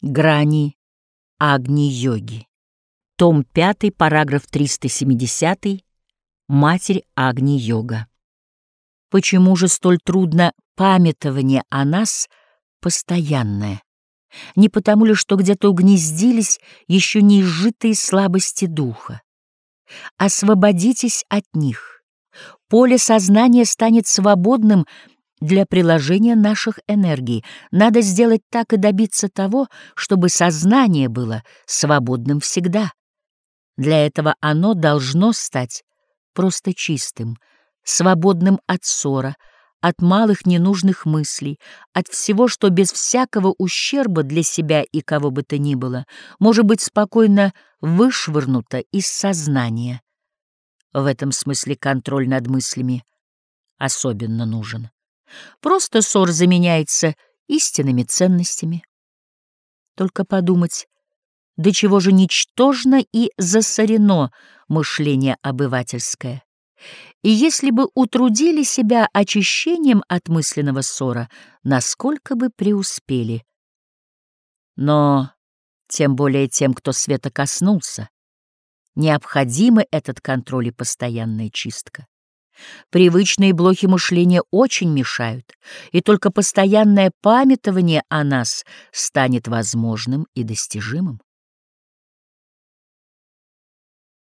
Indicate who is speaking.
Speaker 1: Грани Агни-йоги. Том 5, параграф 370. Матерь Агни-йога. Почему же столь трудно памятование о нас постоянное? Не потому ли, что где-то угнездились еще не изжитые слабости духа? Освободитесь от них. Поле сознания станет свободным для приложения наших энергий. Надо сделать так и добиться того, чтобы сознание было свободным всегда. Для этого оно должно стать просто чистым, свободным от ссора, от малых ненужных мыслей, от всего, что без всякого ущерба для себя и кого бы то ни было, может быть спокойно вышвырнуто из сознания. В этом смысле контроль над мыслями особенно нужен. Просто ссор заменяется истинными ценностями. Только подумать, до чего же ничтожно и засорено мышление обывательское. И если бы утрудили себя очищением от мысленного ссора, насколько бы преуспели. Но тем более тем, кто света коснулся, необходимы этот контроль и постоянная чистка. Привычные блохи мышления очень мешают, и только постоянное памятование о нас станет возможным и достижимым.